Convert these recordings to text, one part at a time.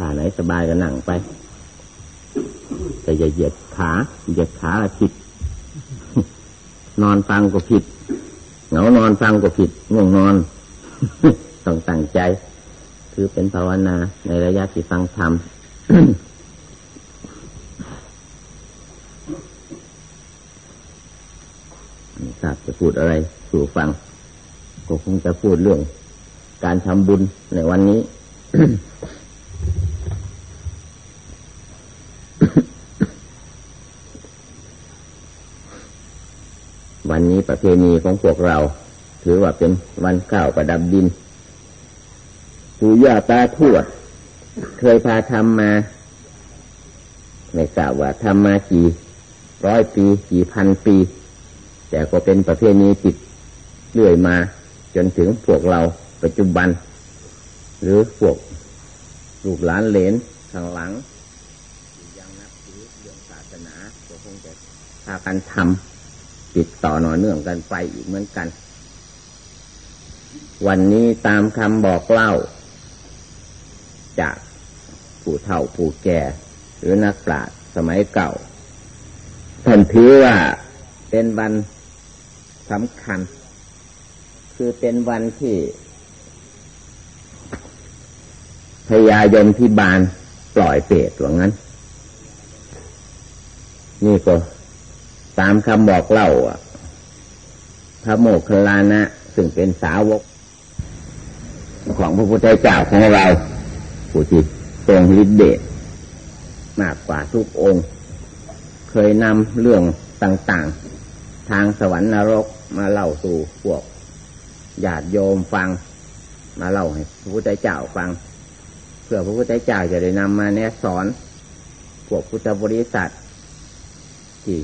ถ้าไหนสบายก็นั่งไป แต่อย่าเหยียดขาเหยียดขาผิด นอนฟังก็ผิด เหงานอนฟังก็ผิดง่วงนอนต้องตั้งใจ คือเป็นภาวนาในระยะที่ฟังธรรมทราบจะพูดอะไรสู่ฟัง ก็คงจะพูดเรื่อง การทำบุญในวันนี้ วันนี้ ประเพณีของพวกเรา ถือว่าเป็นวันเก่าประดับดินปู่ย่าตาทวด เคยพาทำมาไม่ทราบว่าทำมากี่ร้อยปีกี่พันปี แต่ก็เป็นประเพณีติดเรื่อยมา จนถึงพวกเราปัจจุบัน หรือพวกลูกหลานเหลนข้างหลังยังนับถือเรื่องศาสนาก็คงจะพากันทำ ติดต่อหน่อเนื่องกันไปอีกเหมือนกัน วันนี้ตามคำบอกเล่า จากผู้เฒ่าผู้แก่ หรือนักปราชญ์สมัยเก่า ท่านถือว่าเป็นวันสำคัญ คือเป็นวันที่พยายมที่บานปล่อยเปรตว่างั้น นี่ก็ ตามคำบอกเล่าอะพระโมคคัลลานะ ซึ่งเป็นสาวก ของพระพุทธเจ้าของเราผู้ที่ทรงฤทธิเดชมากกว่าทุกองค์ เคยนำเรื่องต่าง ๆ ทางสวรรค์นรกมาเล่าสู่พวกญาติโยมฟัง มาเล่าให้พระพุทธเจ้าฟัง เพื่อพระพุทธเจ้าจะได้นำมาแนะสอนพวกพุทธบริษัทที่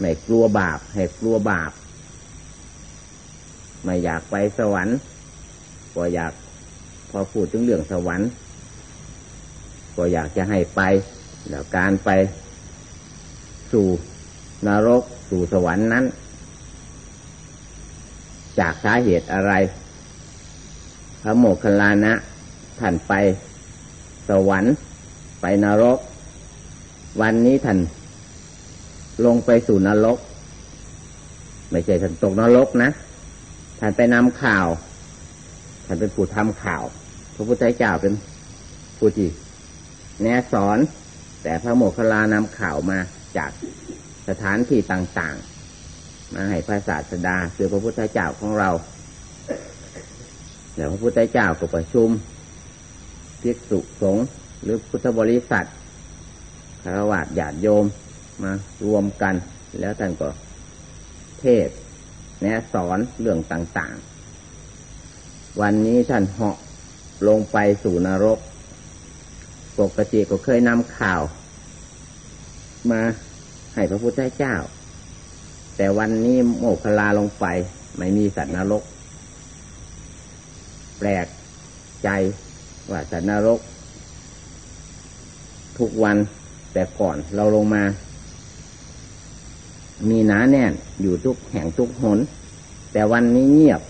ไม่กลัวบาป ให้กลัวบาป ไม่อยากไปสวรรค์ก็อยากพอพูดถึงเรื่องสวรรค์ ก็อยากจะให้ไปแล้วการไปสู่นรกสู่สวรรค์นั้น จากสาเหตุอะไร พระโมคคัลลานะท่านไปสวรรค์ไปนรก วันนี้ท่าน ลงไปสู่นรก ไม่ใช่ท่านตกนรกนะท่านไปนำข่าว ท่านเป็นผู้ทำข่าว พระพุทธเจ้าเป็นผู้ที่แนสอน แต่พระโมคคัลลานำข่าวมาจากสถานที่ต่างๆ มาให้พระศาสดาคือพระพุทธเจ้าของเราเดี๋ยวพระพุทธเจ้าก็ประชุมภิกษุสงฆ์หรือพุทธบริษัทคารวะญาติโยม มารวมกัน แล้วท่านก็เทศแนะสอนเรื่องต่างๆ วันนี้ท่านเหาะลงไปสู่นรก ปกติก็เคยนำข่าว มาให้พระพุทธเจ้า แต่วันนี้โมกขลาลงไปไม่มีสัตว์นรก แปลกใจว่าสัตว์นรก ทุกวันแต่ก่อนเราลงมา มีหนาแน่นอยู่ทุกแห่งทุกหน แต่วันนี้เงียบ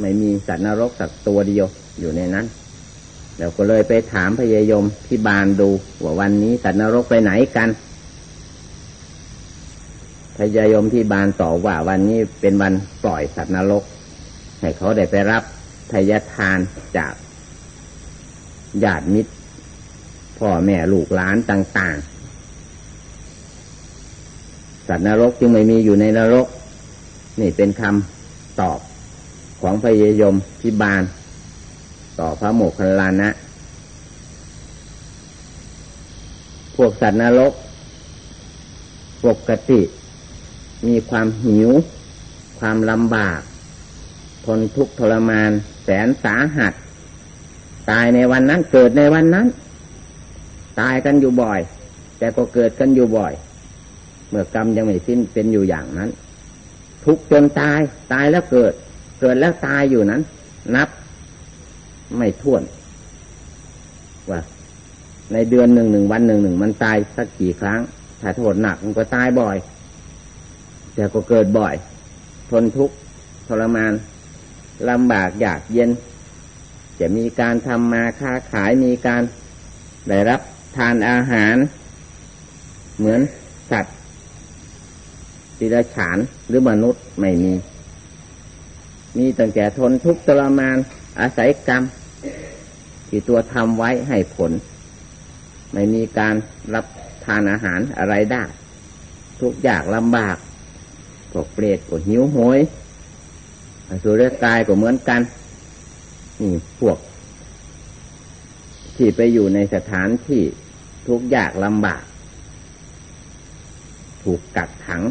ไม่มีสัตว์นรกสักตัวเดียวอยู่ในนั้นเราก็เลยไปถามพยายมที่บานดูว่าวันนี้สัตว์นรกไปไหนกัน พยายมที่บานตอบว่าวันนี้เป็นวันปล่อยสัตว์นรก ให้เขาได้ไปรับทายทานจากญาติมิตรพ่อแม่ลูกหลานต่าง ๆ สัตว์นรกจึงไม่มีอยู่ในนรก นี่เป็นคำตอบของพยายมที่บานต่อพระโมคคัลลานะ พวกสัตว์นรก ปกติ มีความหิว ความลำบาก ทนทุกข์ทรมาน แสนสาหัส ตายในวันนั้นเกิดในวันนั้น ตายกันอยู่บ่อย แต่ก็เกิดกันอยู่บ่อย มื่อกรรมยังไม่สิ้นเป็นอยู่อย่างนั้น ทุกจนตายตายแล้วเกิด เกิดแล้วตายอยู่นั้น นับ ไม่ท้วน ว่า ในเดือนหนึ่งหนึ่งวันหนึ่งหนึ่งมันตายสักกี่ครั้งถ้าโทษหนักมันก็ตายบ่อย แต่ก็เกิดบ่อย ทนทุกข์ทรมานลำบากอยากเย็น จะมีการทำมาค้าขายมีการได้รับทานอาหาร เหมือนสัตว์ ติรฉานหรือมนุษย์ไม่มี มีตั้งแต่ทนทุกข์ทรมานอาศัยกรรม ที่ตัวทำไว้ให้ผล ไม่มีการรับทานอาหารอะไรได้ ทุกอย่างลำบากก็เปรตก็หิวโหยสุรกายก็เหมือนกัน นี่พวก ที่ไปอยู่ในสถานที่ทุกยากลำบาก ถูกกักขัง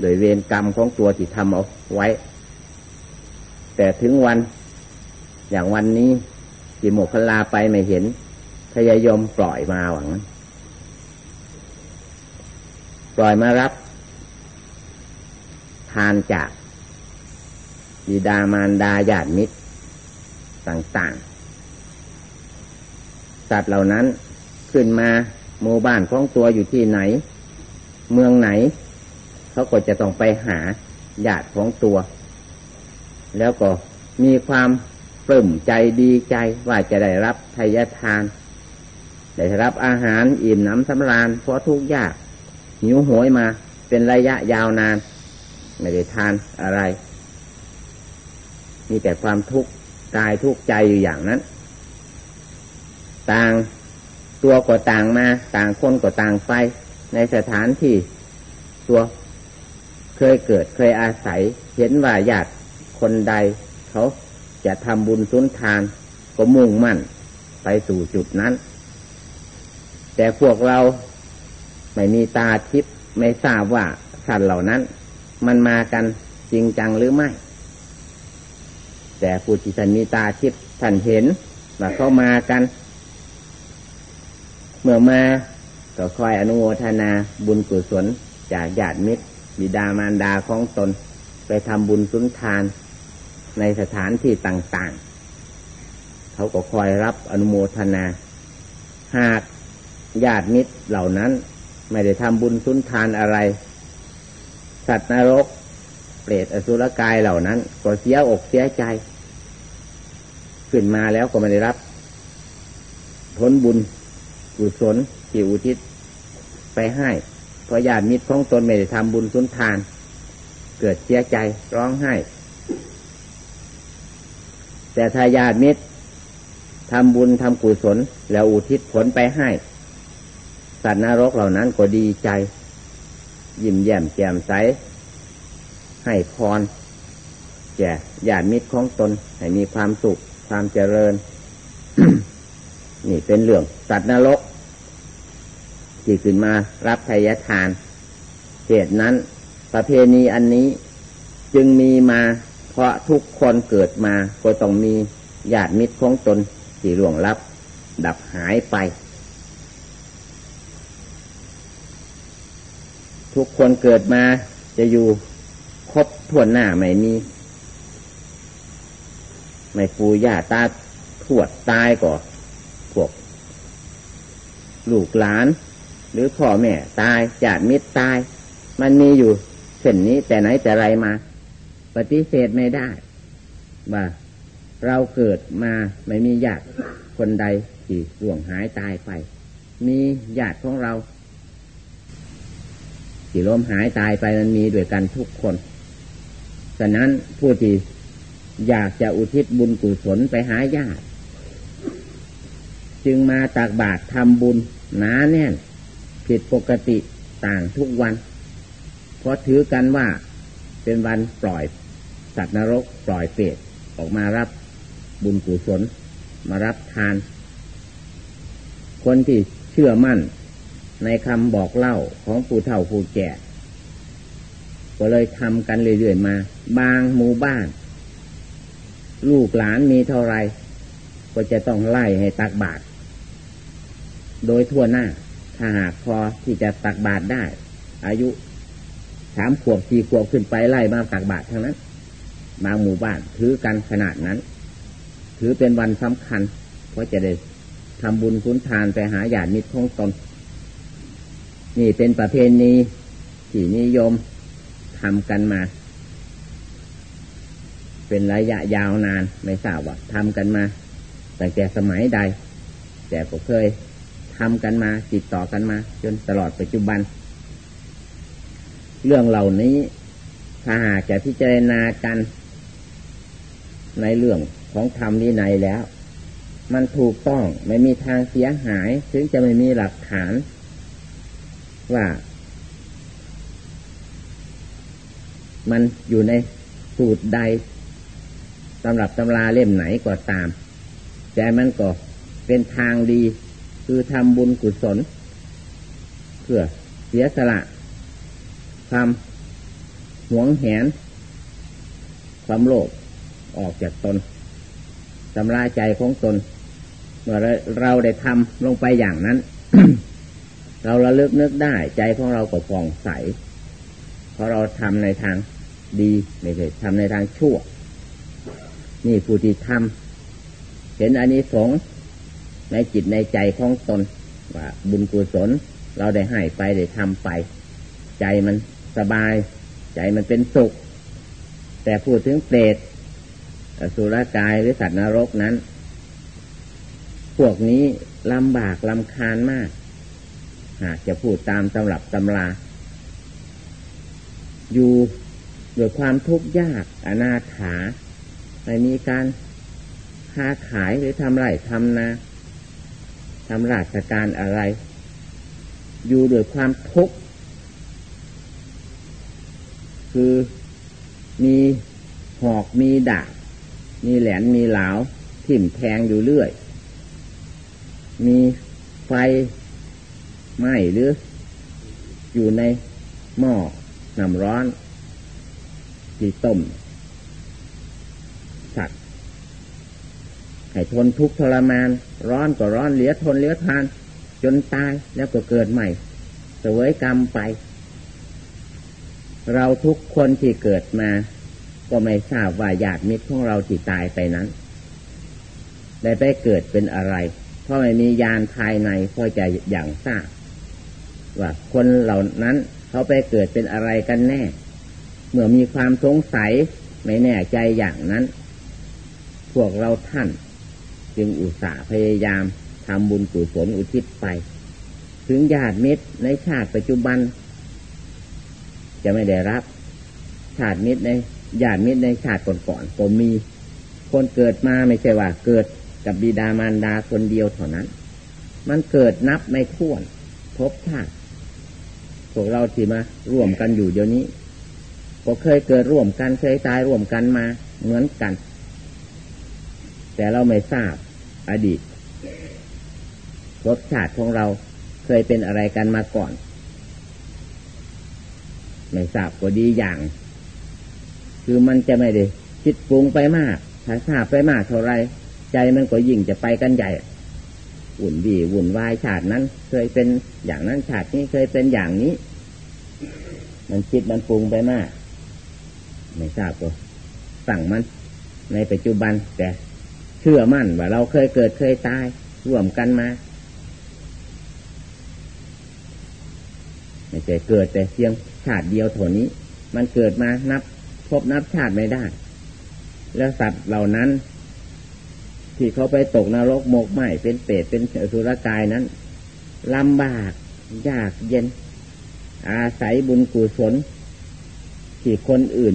โดยเวรกรรมของตัวที่ทำเอาไว้ แต่ถึงวันอย่างวันนี้ที่โมคลาไปไม่เห็น พยายมปล่อยมาหวัง ปล่อยมารับ ทานจากบิดามารดาญาติมิตร ต่างๆ สัตว์เหล่านั้นขึ้นมาหมู่บ้านของตัวอยู่ที่ไหน เมืองไหน เขาก็จะต้องไปหาญาติของตัว แล้วก็มีความปลื้มใจดีใจว่าจะได้รับทายทาน ได้รับอาหารอิ่มน้ำสำราญเพราะทุกยากหิวโหยมาเป็นระยะยาวนาน ไม่ได้ทานอะไร มีแต่ความทุกข์กายทุกข์ใจอยู่อย่างนั้น ต่างตัวก็ต่างมา ต่างคนก็ต่างไป ในสถานที่ตัว เคยเกิดเคยอาศัย เห็นว่าญาติคนใด เขาจะทำบุญสุนทานก็มุ่งมั่นไปสู่จุดนั้น แต่พวกเราไม่มีตาทิพย์ไม่ทราบว่าสัตว์เหล่านั้น มันมากันจริงจังหรือไม่ แต่ผู้ที่ท่านมีตาทิพย์ท่านเห็นว่าเขามากัน เมื่อมาก็คอยอนุโมทนาบุญกุศลจากญาติมิตร บิดามารดาของตน ไปทำบุญสุนทานในสถานที่ต่าง ๆ เขาก็คอยรับอนุโมทนา หากญาติมิตรเหล่านั้น ไม่ได้ทำบุญสุนทานอะไร สัตว์นรก เปรตอสุรกายเหล่านั้น ก็เสียอกเสียใจ ขึ้นมาแล้วก็ไม่ได้รับผลบุญกุศลที่อุทิศไปให้ เพราะญาติมิตรของตนไม่ได้ทำบุญสุนทาน เกิดเสียใจร้องไห้ แต่ถ้าญาติมิตรทำบุญทำกุศลแล้วอุทิศผลไปให้ สัตว์นรกเหล่านั้นก็ดีใจ ยิ้มแย้มแจ่มใส ให้พรแก่ญาติมิตรของตน ให้มีความสุขความเจริญ นี่เป็นเรื่องสัตว์นรก ที่ขึ้นมารับทายทาน เหตุนั้น ประเพณีอันนี้จึงมีมา เพราะทุกคนเกิดมา ก็ต้องมีญาติมิตรของตนที่ล่วงลับ ดับหายไป ทุกคนเกิดมาจะอยู่ครบทั่วหน้าไม่มีไม่ปูย่าตาทวดตายก่อพวก ลูกหลาน หรือพ่อแม่ตายญาติมิตรตาย มันมีอยู่เช่นนี้แต่ไหนแต่ไรมา ปฏิเสธไม่ได้ว่าเราเกิดมาไม่มีญาติคนใดที่ห่วงหายตายไป มีญาติของเราที่ล้มหายตายไปมันมีด้วยกันทุกคนฉะนั้นผู้ที่อยากจะอุทิศบุญกุศลไปหาญาติ จึงมาตักบาตรทำบุญหนาแน่น ผิดปกติต่างทุกวัน เพราะถือกันว่าเป็นวันปล่อย สัตว์นรกปล่อยเปรตออกมารับบุญกุศลมารับทาน คนที่เชื่อมั่นในคำบอกเล่าของผู้เฒ่าผู้แก่ ก็เลยทำกันเรื่อยๆมา บางหมู่บ้าน ลูกหลานมีเท่าไร ก็จะต้องไล่ให้ตักบาตรโดยทั่วหน้า ถ้าหากพอที่จะตักบาตรได้ อายุสามขวบสี่ขวบขึ้นไปไล่มาตักบาตรทั้งนั้น บางหมู่บ้านถือกันขนาดนั้น ถือเป็นวันสำคัญเพราะจะได้ทำบุญคุณทานไปหาญาติมิตรของตนนี่เป็นประเพณีที่นิยมทำกันมา เป็นระยะยาวนานไม่ทราบว่าทำกันมาตั้งแต่สมัยใด แต่ก็เคย ทำกันมาติดต่อกันมา จนตลอดปัจจุบัน เรื่องเหล่านี้ถ้าหากจะพิจารณากัน ในเรื่องของธรรมวินัยแล้ว มันถูกต้องไม่มีทางเสียหาย ถึงจะไม่มีหลักฐาน ว่า มันอยู่ในสูตรใดสำหรับตำราเล่มไหนก็ตาม แต่มันก็เป็นทางดี คือทำบุญกุศล เพื่อเสียสละความหวงแหน ความโลภออกจากตนทำลายใจของตน เมื่อเราได้ทำลงไปอย่างนั้น เราระลึกนึกได้ใจของเราก็ฟ่องใส เพราะเราทำในทางดีไม่ใช่ทำในทางชั่ว นี่ผู้ที่ทำเห็นอันนี้สง ในจิตในใจของตนว่าบุญกุศลเราได้ให้ไปได้ทำไป ใจมันสบาย ใจมันเป็นสุข แต่พูดถึงเปรตสุรกายหรือสัตว์นรกนั้น พวกนี้ลำบากลำคาญมาก หากจะพูดตามตำรับตำราอยู่ด้วยความทุกข์ยากอนาถาไม่มีการค้าขายหรือทำไรทำนา ทำราชการอะไร อยู่ด้วยความทุกข์คือมีหอกมีดาบมีแหลนมีเหลาทิ่มแทงอยู่เรื่อย มีไฟไหม้หรือ อยู่ในหม้อน้ำร้อนที่ต้มสัตว์ ให้ทนทุกข์ทรมาน ร้อนก็ร้อนเหลือทนเหลือทาน จนตายแล้วก็เกิดใหม่เสวยกรรมไป เราทุกคนที่เกิดมา ก็ไม่ทราบว่าญาติมิตรของเราที่ตายไปนั้นได้ไปเกิดเป็นอะไร เพราะไม่มียานภายในพอจะอย่างทราบว่าคนเหล่านั้นเขาไปเกิดเป็นอะไรกันแน่ เมื่อมีความสงสัยไม่แน่ใจอย่างนั้น พวกเราท่าน จึงอุตส่าห์พยายามทำบุญกุศลอุทิศไป ถึงญาติมิตรในชาติปัจจุบัน จะไม่ได้รับ ชาติมิตรในญาติมิตรในชาติก่อนๆก็มี คนเกิดมาไม่ใช่ว่าเกิดกับบิดามารดาคนเดียวเท่านั้น มันเกิดนับไม่ถ้วนพบชาติพวกเราที่มาร่วมกันอยู่เดี๋ยวนี้ ก็เคยเกิดร่วมกันเคยตายร่วมกันมาเหมือนกัน แต่เราไม่ทราบ อดีตรสชาติของเราเคยเป็นอะไรกันมาก่อน ไม่ทราบก็ดีอย่าง คือมันจะไม่ได้คิดปรุงไปมาก ถ้าทราบไปมากเท่าไร ใจมันก็ยิ่งจะไปกันใหญ่วุ่นวีวุ่นวายชาตินั้น เคยเป็นอย่างนั้นชาตินี้เคยเป็นอย่างนี้ มันคิดมันปรุงไปมาก ไม่ทราบก็สั่งมันในปัจจุบันแต่ ชื่อมั่นว่าเราเคยเกิดเคยตายร่วมกันมาไม่ใช่เกิดแต่เพียงชาติเดียวเท่านี้ มันเกิดมานับพบนับชาติไม่ได้ แล้วสัตว์เหล่านั้น ที่เขาไปตกนรกโมกไหมเป็นเปรตเป็นสุรกายนั้นลำบากยากเย็น อาศัยบุญกุศลที่คนอื่น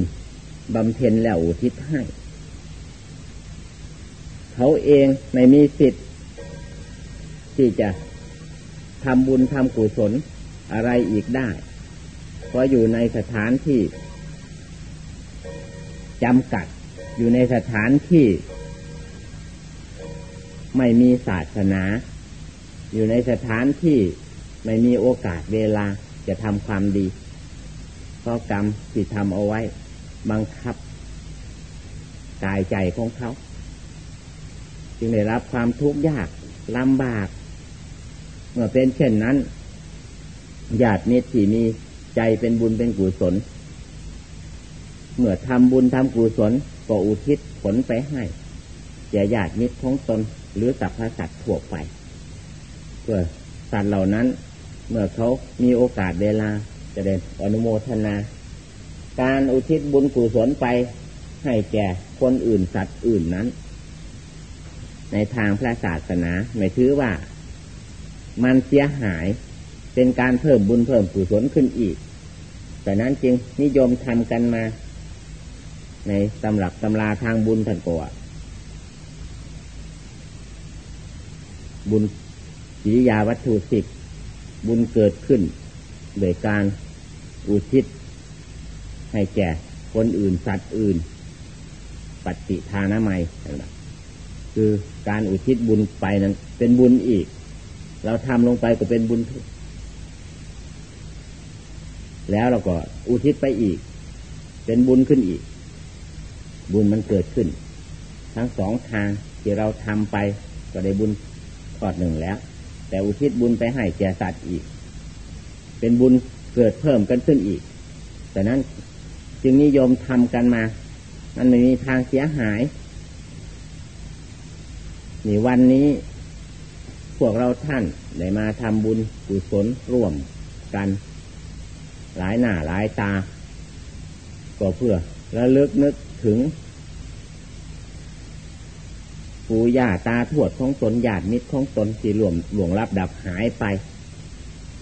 บำเพ็ญแล้วอุทิศให้ เขาเองไม่มีสิทธิ์ ที่จะทำบุญทำกุศลอะไรอีกได้ เพราะอยู่ในสถานที่จำกัดอยู่ในสถานที่ ไม่มีศาสนา อยู่ในสถานที่ไม่มีโอกาสเวลาจะทำความดีเพราะกรรมที่ทำเอาไว้ บังคับ กายใจของเขา จึงได้รับความทุกข์ยากลำบาก เมื่อเป็นเช่นนั้นญาติมิตรที่มีใจเป็นบุญเป็นกุศล เมื่อทำบุญทำกุศลก็อุทิศผลไปให้แก่ญาติมิตรของตนหรือสัพพสัตว์ทั่วไปเพื่อสัตว์เหล่านั้น เมื่อเขามีโอกาสเวลาจะได้อนุโมทนา การอุทิศบุญกุศลไปให้แก่คนอื่นสัตว์อื่นนั้น ในทางพระศาสนา ไม่ถือว่า มันเสียหายเป็นการเพิ่มบุญเพิ่มกุศลขึ้นอีก แต่นั้นจึงนิยมทำกันมา ในตำรับตำราทางบุญทันกว่าบุญกิริยาวัตถุสิบบุญเกิดขึ้น โดยการอุทิศ ให้แก่คนอื่นสัตว์อื่น ปฏิทานาไม คือการอุทิศบุญไปนั้น เป็นบุญอีก เราทำลงไปก็เป็นบุญ แล้วเราก็อุทิศไปอีก เป็นบุญขึ้นอีก บุญมันเกิดขึ้น ทั้งสองทางที่เราทำไป ก็ได้บุญทอดหนึ่งแล้ว แต่อุทิศบุญไปให้แก่สัตว์อีก เป็นบุญเกิดเพิ่มกันขึ้นอีกแต่นั้นจึงนิยมทำกันมา มันไม่มีทางเสียหาย นี่วันนี้ พวกเราท่านได้มาทำบุญกุศลร่วมกัน หลายหน้าหลายตา ก็เพื่อระลึกนึกถึงปู่ย่าตาทวดของตนญาติมิตรของตนที่หลวงหลวงรับดับหายไป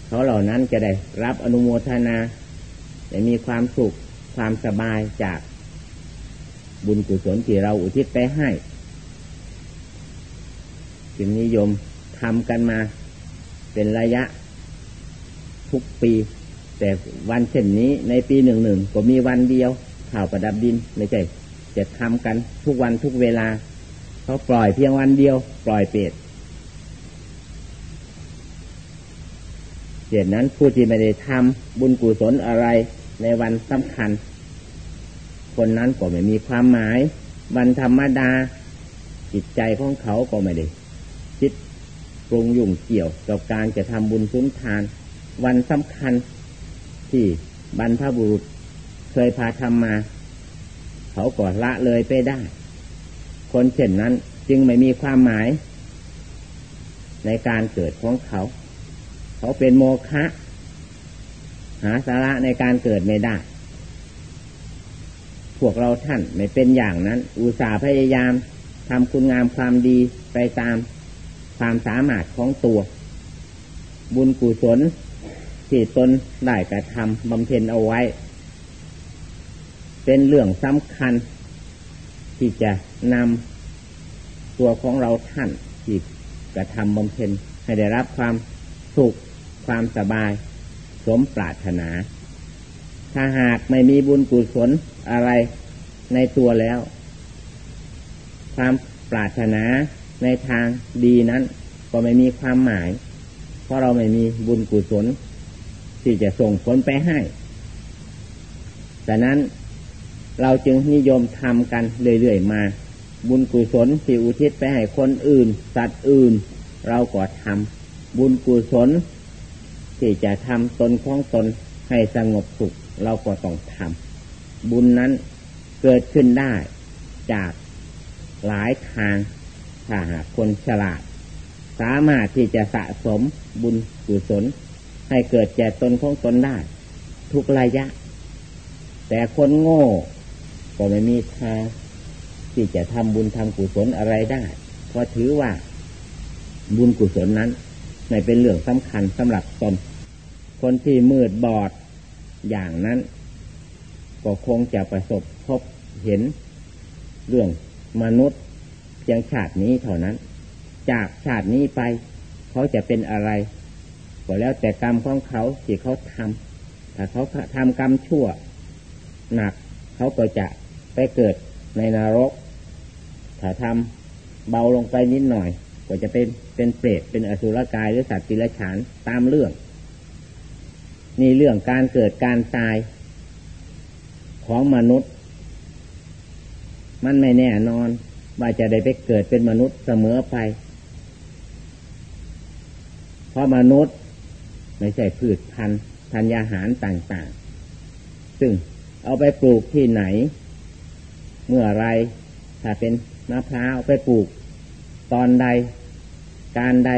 เขาเหล่านั้นจะได้รับอนุโมทนาได้มีความสุขความสบายจากบุญกุศลที่เราอุทิศไปให้ จึงนิยมทำกันมาเป็นระยะทุกปี แต่วันเช่นนี้ในปีหนึ่งหนึ่งก็มีวันเดียวข่าวประดับดินไม่ใช่จะทำกันทุกวันทุกเวลาเขาปล่อยเพียงวันเดียว ปล่อยเป็ดเหตุนั้นผู้ที่ไม่ได้ทำบุญกุศลอะไรในวันสำคัญ คนนั้นก็ไม่มีความหมาย วันธรรมดา จิตใจของเขาก็ไม่ได้ ปรุงยุ่งเกี่ยวกับการจะทำบุญสุนทาน วันสำคัญที่บรรพบุรุษเคยพาทำมา เขาก็ละเลยไปได้ คนเช่นนั้นจึงไม่มีความหมาย ในการเกิดของเขา เขาเป็นโมฆะหาสาระในการเกิดไม่ได้ พวกเราท่านไม่เป็นอย่างนั้น อุตส่าห์พยายามทำคุณงามความดีไปตาม ความสามารถของตัว บุญกุศลที่ตนได้กระทำบำเพ็ญเอาไว้ เป็นเรื่องสำคัญ ที่จะนำตัวของเราท่านที่กระทำบำเพ็ญให้ได้รับความสุขความสบาย สมปรารถนา ถ้าหากไม่มีบุญกุศลอะไรในตัวแล้ว ความปรารถนา ในทางดีนั้น ก็ไม่มีความหมาย เพราะเราไม่มีบุญกุศลที่จะส่งผลไปให้แต่นั้นเราจึงนิยมทำกันเรื่อยๆมา บุญกุศลที่อุทิศไปให้คนอื่น สัตว์อื่น เราก็ทำบุญกุศลที่จะทำตนของตนให้สงบสุข เราก็ต้องทำบุญนั้นเกิดขึ้นได้จากหลายทาง ถ้าหากคนฉลาด สามารถที่จะสะสมบุญกุศล ให้เกิดแก่ตนของตนได้ ทุกระยะ แต่คนโง่ ก็ไม่มีทางที่จะทำบุญทำกุศลอะไรได้ เพราะถือว่าบุญกุศลนั้นไม่เป็นเรื่องสำคัญสำหรับตน คนที่มืดบอดอย่างนั้น ก็คงจะประสบพบเห็นเรื่องมนุษย์ พียงชาตินี้เท่านั้น จากชาตินี้ไป เขาจะเป็นอะไรก็แล้วแต่กรรมของเขาที่เขาทำถ้าเขาทำกรรมชั่ว หนักเขาก็จะไปเกิดในนรก ถ้าทำเบาลงไปนิดหน่อย ก็จะเป็นเป็นเปรตเป็นอสุรกายหรือสัตว์ติรฉานตามเรื่องนี่เรื่องการเกิดการตายของมนุษย์ มันไม่แน่นอน ว่าจะได้ไปเกิดเป็นมนุษย์เสมอไป เพราะมนุษย์ไม่ใช่พืชพันธุ์ธัญญาหารต่างๆ ซึ่งเอาไปปลูกที่ไหน เมื่อไรถ้าเป็นมะพร้าวไปปลูก ตอนใด การใด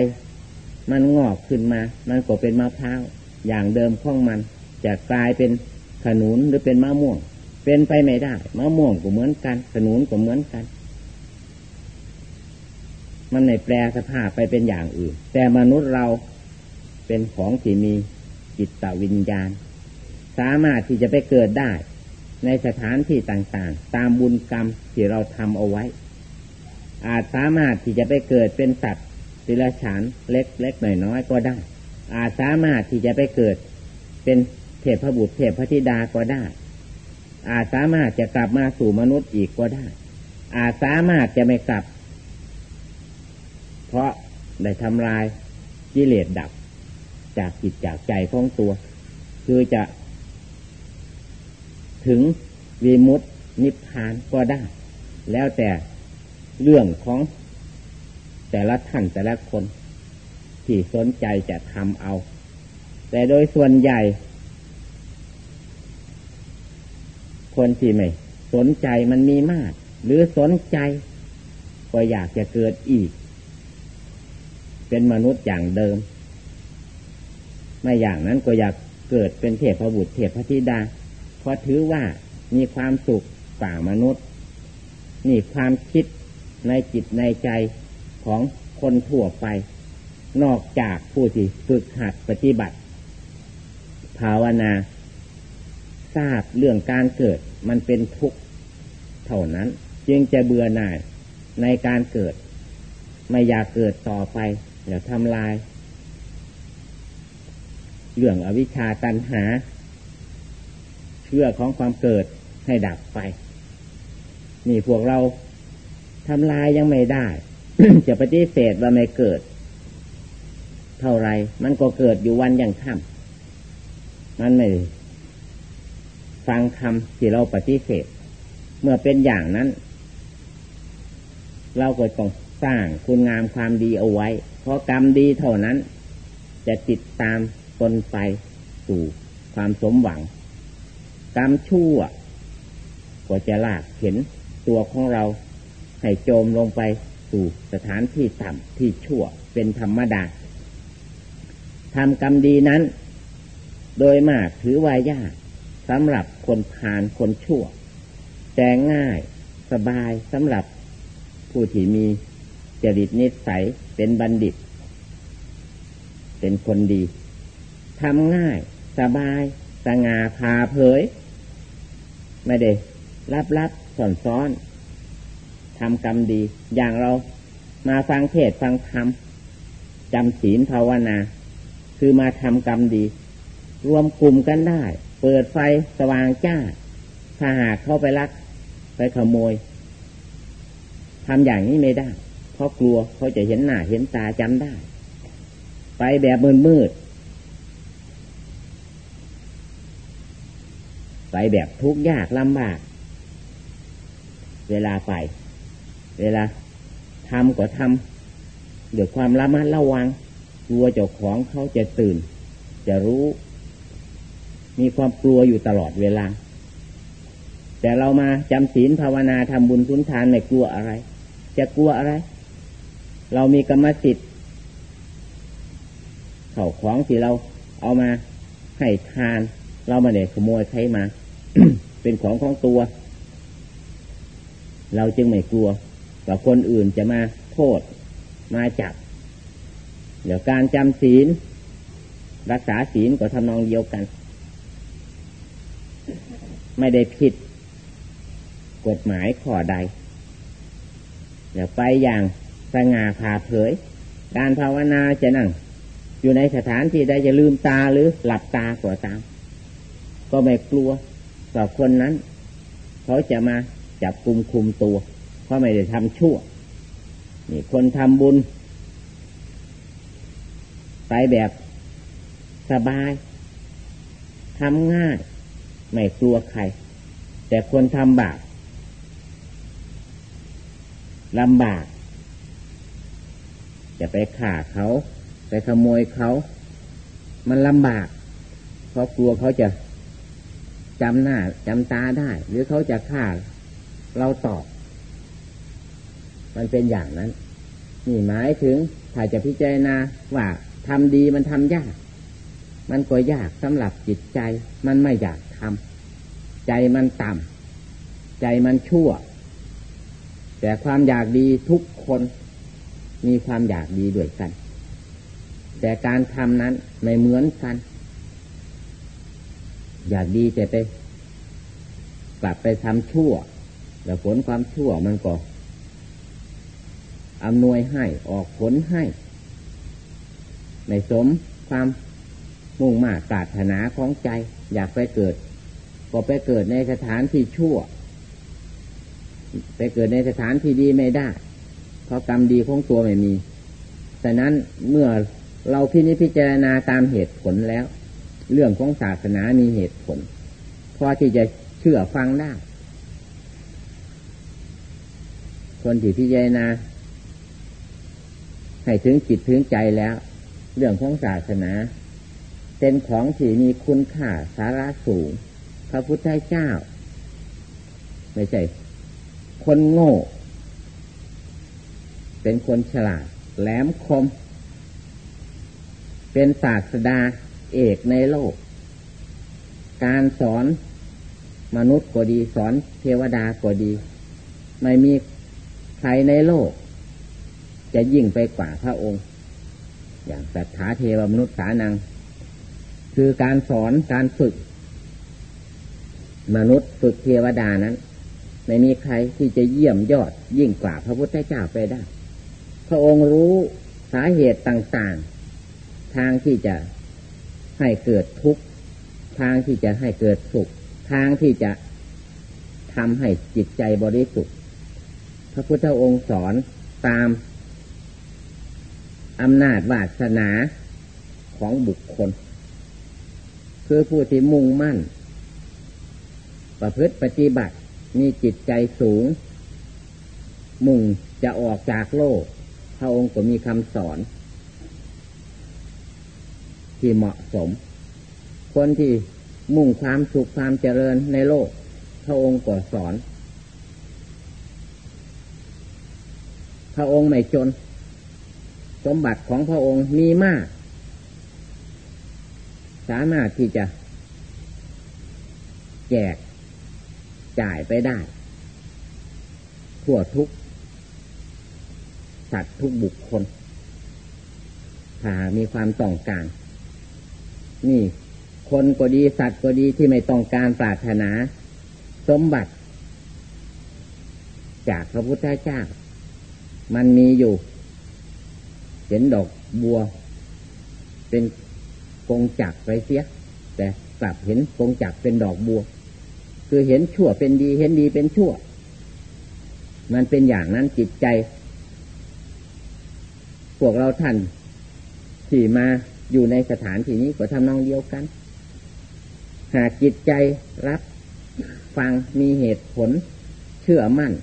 มันงอกขึ้นมา มันก็เป็นมะพร้าวอย่างเดิมของมัน จะกลายเป็นขนุนหรือเป็นมะม่วง เป็นไปไม่ได้ มะม่วงก็เหมือนกัน ขนุนก็เหมือนกัน มันในแปลสภาพไปเป็นอย่างอื่น แต่มนุษย์เราเป็นของที่มีจิตวิญญาณ สามารถที่จะไปเกิดได้ ในสถานที่ต่างๆ ตามบุญกรรมที่เราทำเอาไว้ อาจสามารถที่จะไปเกิดเป็นสัตว์สิลฉานเล็กเล็กหน่อยน้อยก็ได้ อาจสามารถที่จะไปเกิดเป็นเทพบุตรเทพธิดาก็ได้ อาจสามารถจะกลับมาสู่มนุษย์อีกก็ได้ อาจสามารถจะไม่กลับ เพราะได้ทำลายกิเลสดับ จากจิตจากใจของตัว คือจะ ถึงวีมุตนิพพานก็ได้ แล้วแต่เรื่องของแต่ละท่านแต่ละคน ที่สนใจจะทำเอา แต่โดยส่วนใหญ่ คนที่ไม่สนใจมันมีมาก หรือสนใจ ก็อยากจะเกิดอีก เป็นมนุษย์อย่างเดิม ไม่อย่างนั้นก็อยากเกิดเป็นเทพบุตรเทพธิดา เพราะถือว่ามีความสุขกว่ามนุษย์ นี่ความคิดในจิตในใจของคนทั่วไป นอกจากผู้ที่ฝึกหัดปฏิบัติ ภาวนา ทราบเรื่องการเกิดมันเป็นทุกข์เท่านั้น จึงจะเบื่อหน่ายในการเกิด ไม่อยากเกิดต่อไป อย่าทำลาย เรื่องอวิชชาตันหา เชื่อของความเกิดให้ดับไป นี่พวกเราทำลายยังไม่ได้ จะปฏิเสธว่าไม่เกิด เท่าไรมันก็เกิดอยู่วันอย่างค่ำมันไม่ฟังคำที่เราปฏิเสธ เมื่อเป็นอย่างนั้น เราก็ต้อง สร้างคุณงามความดีเอาไว้ เพราะกรรมดีเท่านั้น จะติดตามตนไปสู่ความสมหวัง กรรมชั่วก็จะลากเห็นตัวของเราให้โจมลงไปสู่สถานที่ต่ำที่ชั่วเป็นธรรมดาทำกรรมดีนั้น โดยมากถือว่ายากสำหรับคนผ่านคนชั่ว แต่ง่ายสบายสำหรับผู้ที่มี จริตนิสัยเป็นบัณฑิต เป็นคนดีทำง่าย สบาย สง่าพาเผย ไม่ได้รับรับสอนซ้อนทำกรรมดี อย่างเรามาฟังเทศฟังธรรมจำศีลภาวนา คือมาทำกรรมดี รวมกลุ่มกันได้ เปิดไฟสว่างจ้า ถ้าหากเข้าไปลัก ไปขโมยทำอย่างนี้ไม่ได้ เพรากลัวเขาจะเห็นหน้าเห็นตาจำได้ ไปแบบมืดมืดไปแบบทุกข์ยากลำบาก เวลาไป เวลาทำก็ทำด้วยความระมัดระวังกลัวเจ้าของเขาจะตื่น จะรู้ มีความกลัวอยู่ตลอดเวลา แต่เรามาจำศีลภาวนาทำบุญทุนทานไม่กลัวอะไร จะกลัวอะไร เรามีกรรมสิทธิ์เข่าของที่เราเอามาให้ทาน เรามาเด็กขโมยใช้มา เป็นของของตัว เราจึงไม่กลัวว่าคนอื่นจะมาโทษมาจับเดี๋ยวการจำศีล รักษาศีลก็ทำนองเดียวกัน ไม่ได้ผิด กฎหมายข้อใดเดี๋ยวไปอย่าง สง่าผ่าเผย การภาวนาจะนั่ง อยู่ในสถานที่ใดจะลืมตาหรือหลับตาก็ตาม ก็ไม่กลัวต่อคนนั้น เขาจะมาจับคุมคุมตัว เพราะไม่ได้ทำชั่ว นี่คนทำบุญ ไปแบบสบายทำง่าย ไม่กลัวใคร แต่คนทำบาปลำบาก จะไปฆ่าเขา ไปขโมยเขา มันลำบาก เพราะกลัวเขาจะจำหน้าจำตาได้ หรือเขาจะฆ่าเราตอบ มันเป็นอย่างนั้น นี่หมายถึงถ้าจะพิจารณาว่าทำดีมันทำยาก มันก็ยากสำหรับจิตใจ มันไม่อยากทำใจมันต่ำใจมันชั่ว แต่ความอยากดีทุกคน มีความอยากดีด้วยกัน แต่การทำนั้นไม่เหมือนกัน อยากดีแต่ไปกลับไปทำชั่ว แล้วผลความชั่วมันก็อำนวยให้ออกผลให้ไม่สมความมุ่งมาตราถนาของใจ อยากไปเกิด ก็ไปเกิดในสถานที่ชั่ว ไปเกิดในสถานที่ดีไม่ได้ ราะกรรมดีของตัวไม่มี แต่นั้นเมื่อเราพินิจพิจารณาตามเหตุผลแล้ว เรื่องของศาสนามีเหตุผลพอที่จะเชื่อฟังได้ คนที่พิจารณาให้ถึงจิตถึงใจแล้ว เรื่องของศาสนา เป็นของที่มีคุณค่าสาระสูง พระพุทธเจ้า ไม่ใช่ คนโง่ เป็นคนฉลาด แหลมคม เป็นศาสดาเอกในโลก การสอนมนุษย์ก็ดี สอนเทวดาก็ดี ไม่มีใครในโลก จะยิ่งไปกว่าพระองค์ อย่างสัทธาเทวมนุษย์สานัง คือการสอนการฝึก มนุษย์ฝึกเทวดานั้น ไม่มีใครที่จะเยี่ยมยอดยิ่งกว่าพระพุทธเจ้าไปได้ ระองค์รู้สาเหตุต่างๆ ทางที่จะให้เกิดทุกข์ทางที่จะให้เกิดสุข ทางที่จะทำให้จิตใจบริสุทธิ์พระพุทธองค์สอนตามอำนาจวาสนาของบุคคล คือผู้ที่มุ่งมั่น ประพฤติปฏิบัติมีจิตใจสูง มุ่งจะออกจากโลก ระองค์ก็มีคำสอน ที่เหมาะสม คนที่มุ่งความสุขความเจริญในโลก พระองค์ก็สอน พระองค์ไม่จน สมบัติของพระองค์มีมาก สามารถที่จะแจกจ่ายไปได้ ทั่วทุก สัตว์ทุกบุคคลถ้ามีความต้องการ นี่ คนก็ดีสัตว์ก็ดีที่ไม่ต้องการปรารถนา สมบัติ จากพระพุทธเจ้า มันมีอยู่ เห็นดอกบัว เป็นกงจักไปเสีย แต่กลับเห็นกงจักเป็นดอกบัว คือเห็นชั่วเป็นดี เห็นดีเป็นชั่ว มันเป็นอย่างนั้นจิตใจ พวกเราท่านที่มาอยู่ในสถานที่นี้ก็ทำนองเดียวกัน หากจิตใจรับฟังมีเหตุผลเชื่อมั่น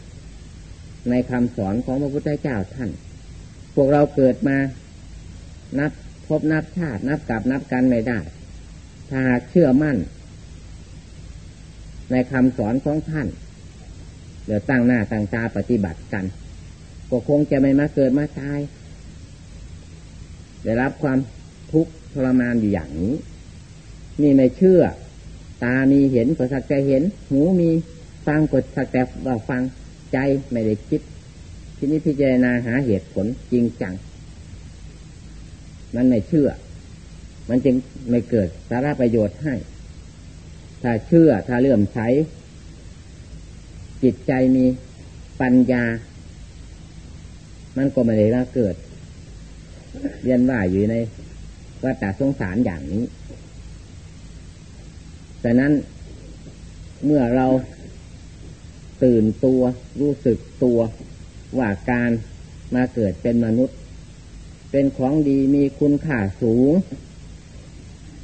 ในคำสอนของพระพุทธเจ้าท่าน พวกเราเกิดมานับพบนับชาตินับกับนับกันไม่ได้ ถ้าหากเชื่อมั่น ในคำสอนของท่าน เดี๋ยวตั้งหน้าตั้งตาปฏิบัติกันก็คงจะไม่มาเกิดมาตาย ได้รับความทุกข์ทรมานอยู่อย่างนี้ นี่ไม่เชื่อ ตามีเห็นก็สักแต่เห็น หูมีฟังก็สักแต่ว่าฟังใจไม่ได้คิด ทีนี้พิจารณาหาเหตุผลจริงจัง มันไม่เชื่อ มันจึงไม่เกิดสาระประโยชน์ให้ ถ้าเชื่อถ้าเลื่อมใสจิตใจมีปัญญา มันก็ไม่ได้ละเกิด เรียนว่าอยู่ในวัฏสงสารอย่างนี้แต่นั้นเมื่อเราตื่นตัวรู้สึกตัวว่าการมาเกิดเป็นมนุษย์ เป็นของดีมีคุณค่าสูง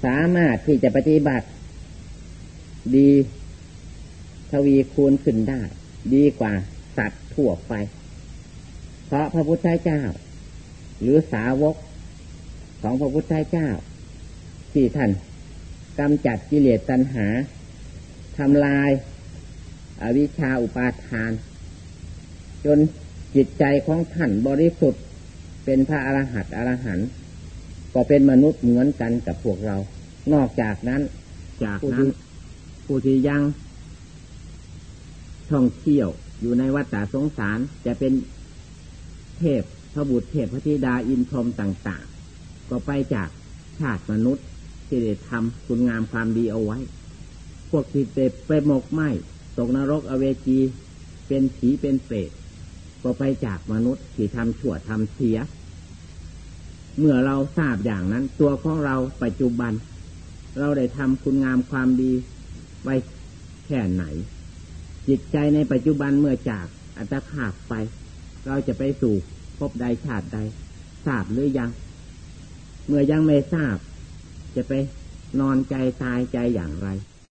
สามารถที่จะปฏิบัติ ดีทวีคูณขึ้นได้ ดีกว่าสัตว์ทั่วไป เพราะพระพุทธเจ้า หรือสาวกของพระพุทธเจ้าที่ท่านกำจัดกิเลสตัณหาทำลายอาวิชชาอุปาทาน จนจิตใจของท่านบริสุทธิ์เป็นพระอรหันต์อรหันต์ก็เป็นมนุษย์เหมือนกันกับพวกเรา นอกจากนั้น จากนั้นผู้ที่ยังท่องเที่ยวอยู่ในวัฏสงสารจะเป็นเทพ พระบุตรเทพพระธิดาอินทรมต่าง ๆ ก็ไปจากชาติมนุษย์ที่ได้ทำคุณงามความดีเอาไว้ พวกที่เตไปหมกไหมตกนรกอเวจี เป็นผีเป็นเปรตก็ไปจากมนุษย์ที่ทำชั่วทำเสีย เมื่อเราทราบอย่างนั้น ตัวของเราปัจจุบัน เราได้ทำคุณงามความดีไว้แค่ไหน จิตใจในปัจจุบันเมื่อจากอัตภาพไป เราจะไปสู่ พบใดชาติใด ทราบหรือยัง เมื่อยังไม่ทราบ จะไปนอนใจตายใจอย่างไร